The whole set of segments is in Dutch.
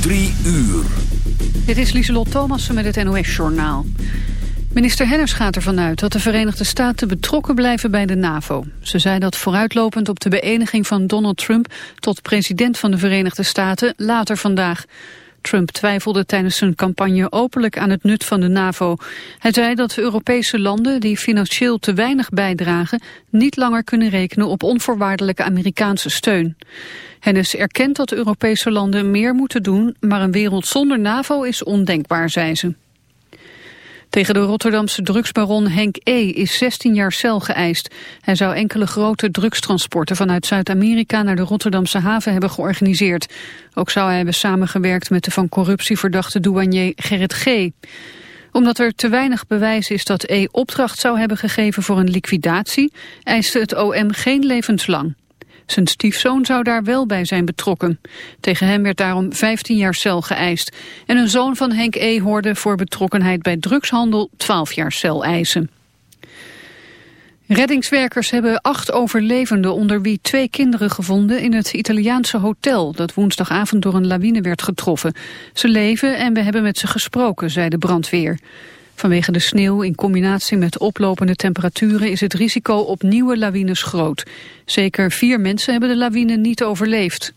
Drie uur. Dit is Lieselot Thomassen met het NOS-journaal. Minister Henners gaat ervan uit dat de Verenigde Staten betrokken blijven bij de NAVO. Ze zei dat vooruitlopend op de beëdiging van Donald Trump tot president van de Verenigde Staten later vandaag. Trump twijfelde tijdens zijn campagne openlijk aan het nut van de NAVO. Hij zei dat Europese landen die financieel te weinig bijdragen... niet langer kunnen rekenen op onvoorwaardelijke Amerikaanse steun. Hennis erkent dat Europese landen meer moeten doen... maar een wereld zonder NAVO is ondenkbaar, zei ze. Tegen de Rotterdamse drugsbaron Henk E. is 16 jaar cel geëist. Hij zou enkele grote drugstransporten vanuit Zuid-Amerika naar de Rotterdamse haven hebben georganiseerd. Ook zou hij hebben samengewerkt met de van corruptie verdachte douanier Gerrit G. Omdat er te weinig bewijs is dat E. opdracht zou hebben gegeven voor een liquidatie, eiste het OM geen levenslang. Zijn stiefzoon zou daar wel bij zijn betrokken. Tegen hem werd daarom 15 jaar cel geëist. En een zoon van Henk E. hoorde voor betrokkenheid bij drugshandel 12 jaar cel eisen. Reddingswerkers hebben acht overlevenden onder wie twee kinderen gevonden in het Italiaanse hotel dat woensdagavond door een lawine werd getroffen. Ze leven en we hebben met ze gesproken, zei de brandweer. Vanwege de sneeuw in combinatie met oplopende temperaturen is het risico op nieuwe lawines groot. Zeker vier mensen hebben de lawine niet overleefd.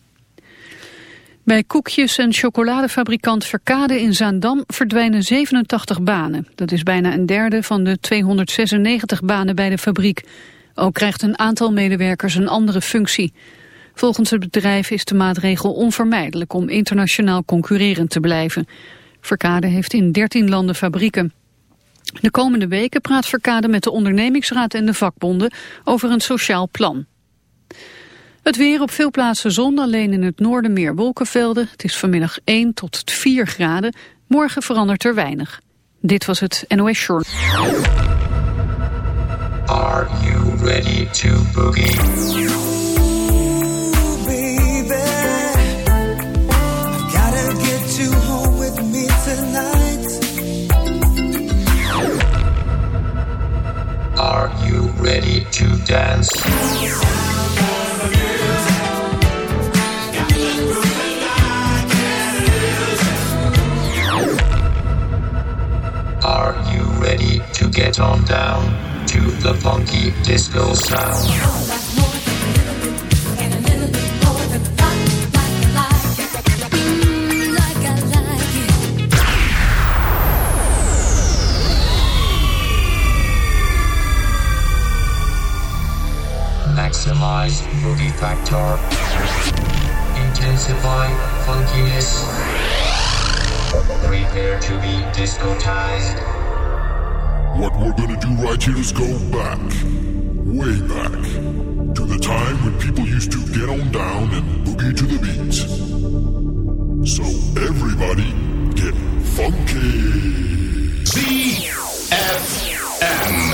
Bij koekjes- en chocoladefabrikant Verkade in Zaandam verdwijnen 87 banen. Dat is bijna een derde van de 296 banen bij de fabriek. Ook krijgt een aantal medewerkers een andere functie. Volgens het bedrijf is de maatregel onvermijdelijk om internationaal concurrerend te blijven. Verkade heeft in 13 landen fabrieken. De komende weken praat Verkade met de ondernemingsraad en de vakbonden over een sociaal plan. Het weer op veel plaatsen zon, alleen in het noorden meer wolkenvelden. Het is vanmiddag 1 tot 4 graden. Morgen verandert er weinig. Dit was het NOS Short. Are you ready to boogie? Are you ready to dance? Are you ready to get on down to the funky disco sound? Maximize movie factor. Intensify funkiness. Prepare to be discotized. What we're gonna do right here is go back, way back, to the time when people used to get on down and boogie to the beat. So everybody get funky. ZFM.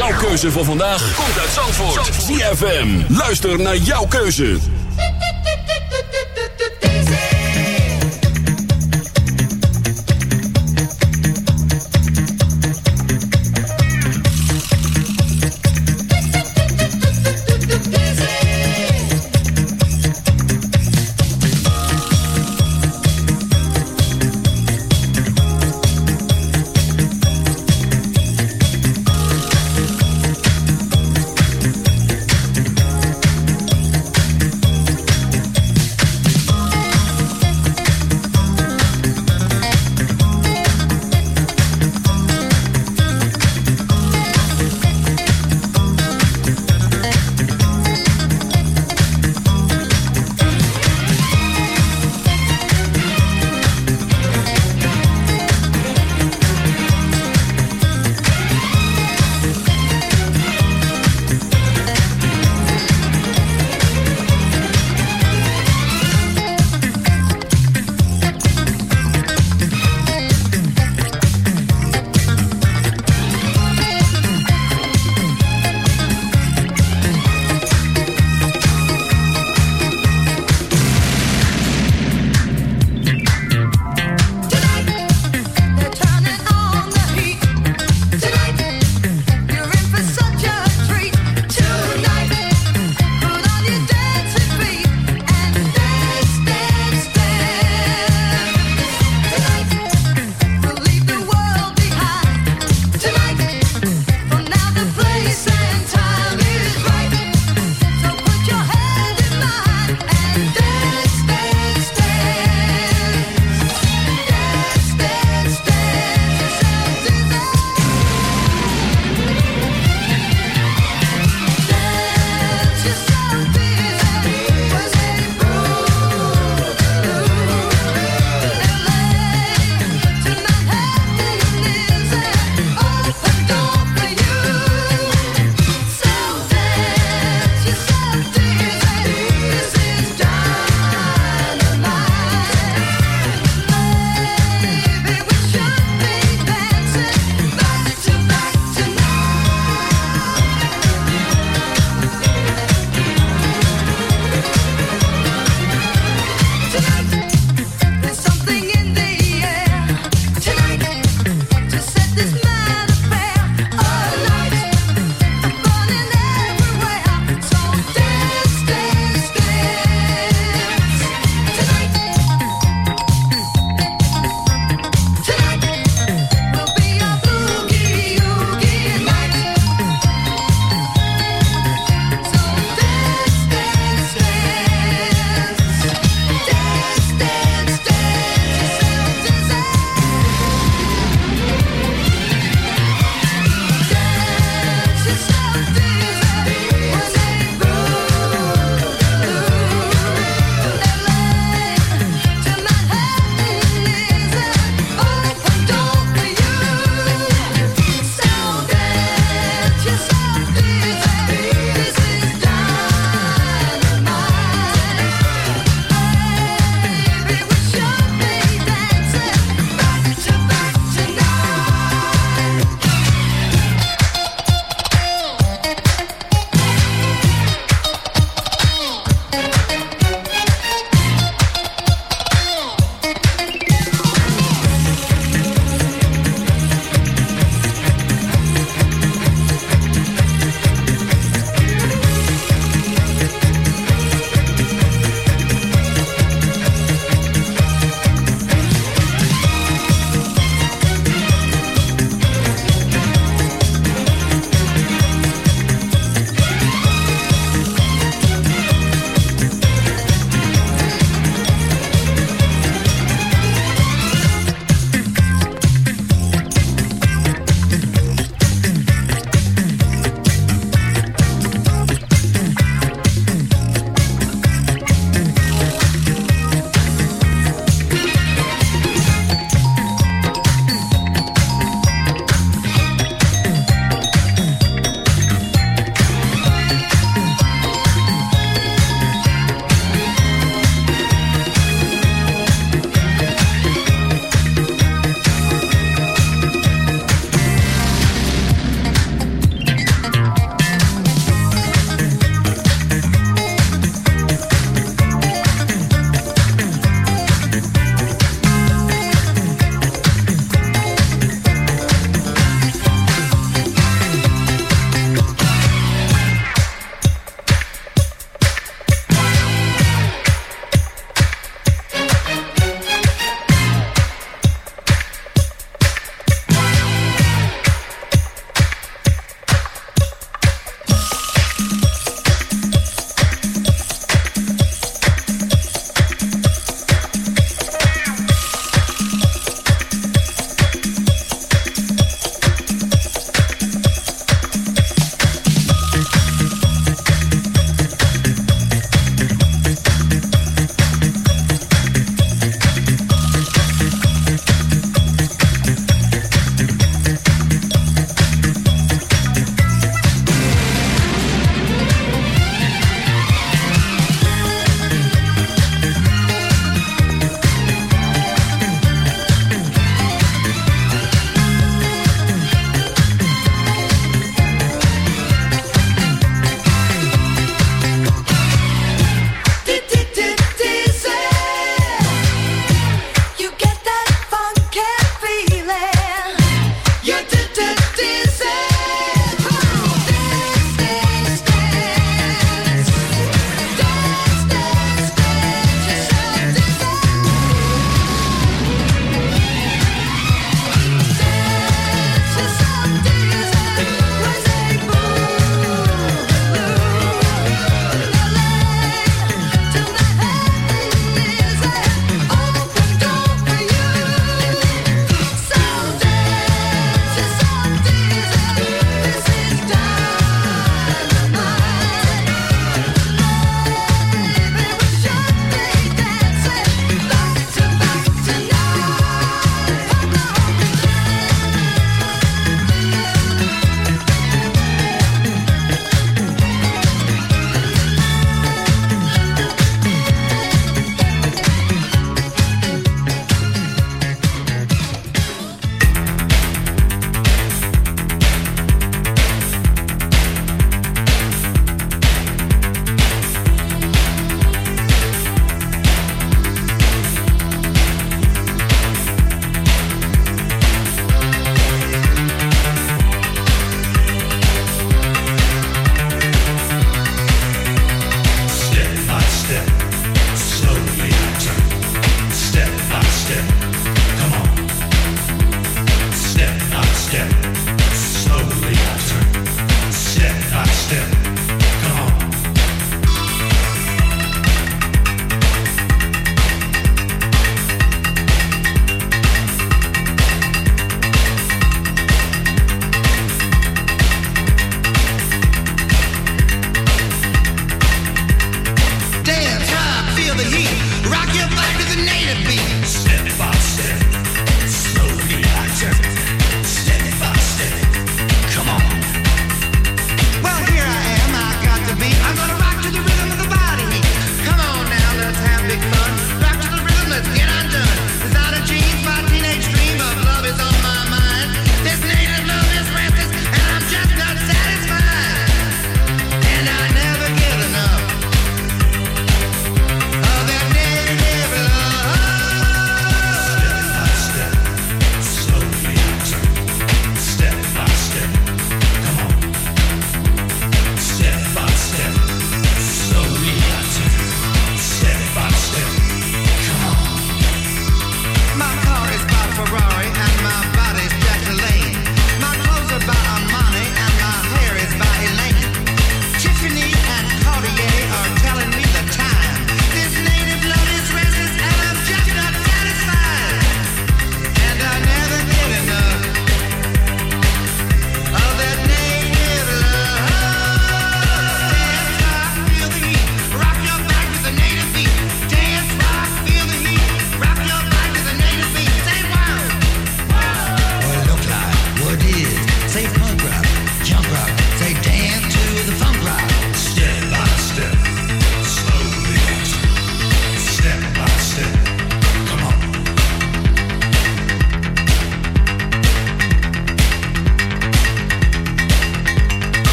keuze voor vandaag komt uit Zandvoort. ZFM. Luister naar jouw keuze.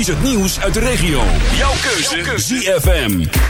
Kies het nieuws uit de regio. Jouw keuze. Jouw keuze. ZFM.